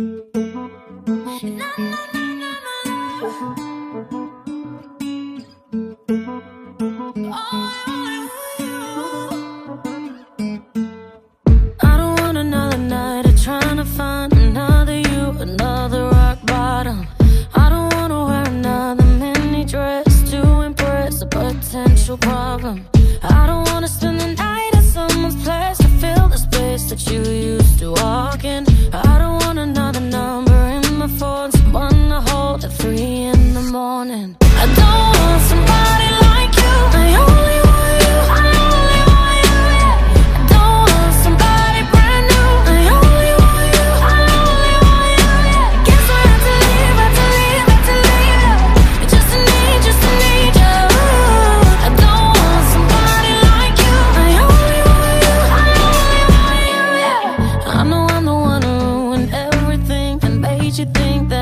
No, no, no. you think that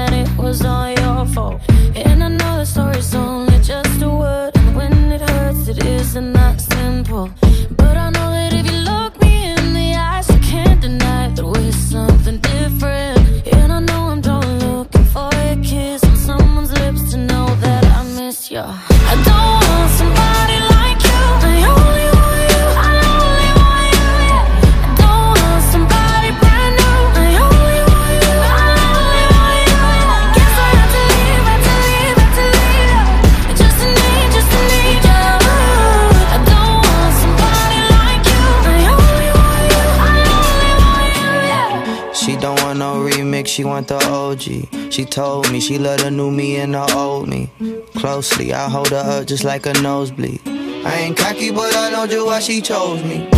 she want the OG. She told me she love the new me and the old me. Closely, I hold her up just like a nosebleed. I ain't cocky, but I know just why she chose me.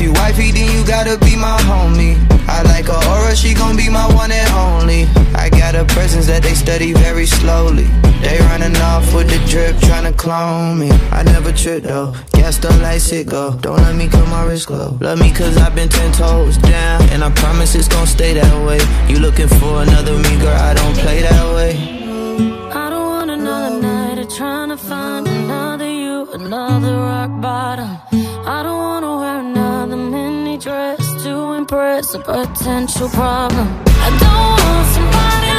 You wifey, then you gotta be my homie. I like her aura, she gon' be my one and only. I got a presence that they study very slowly. They running off with the drip, tryna clone me. I never trip though, gas the lights it go. Don't let me cut my wrist glow. Love me cause I've been ten toes down, and I promise it's gon' stay that way. You looking for another me, girl? I don't play that way. I don't want another night of trying to find another you, another rock bottom. I don't wanna embrace a potential problem. I don't want somebody.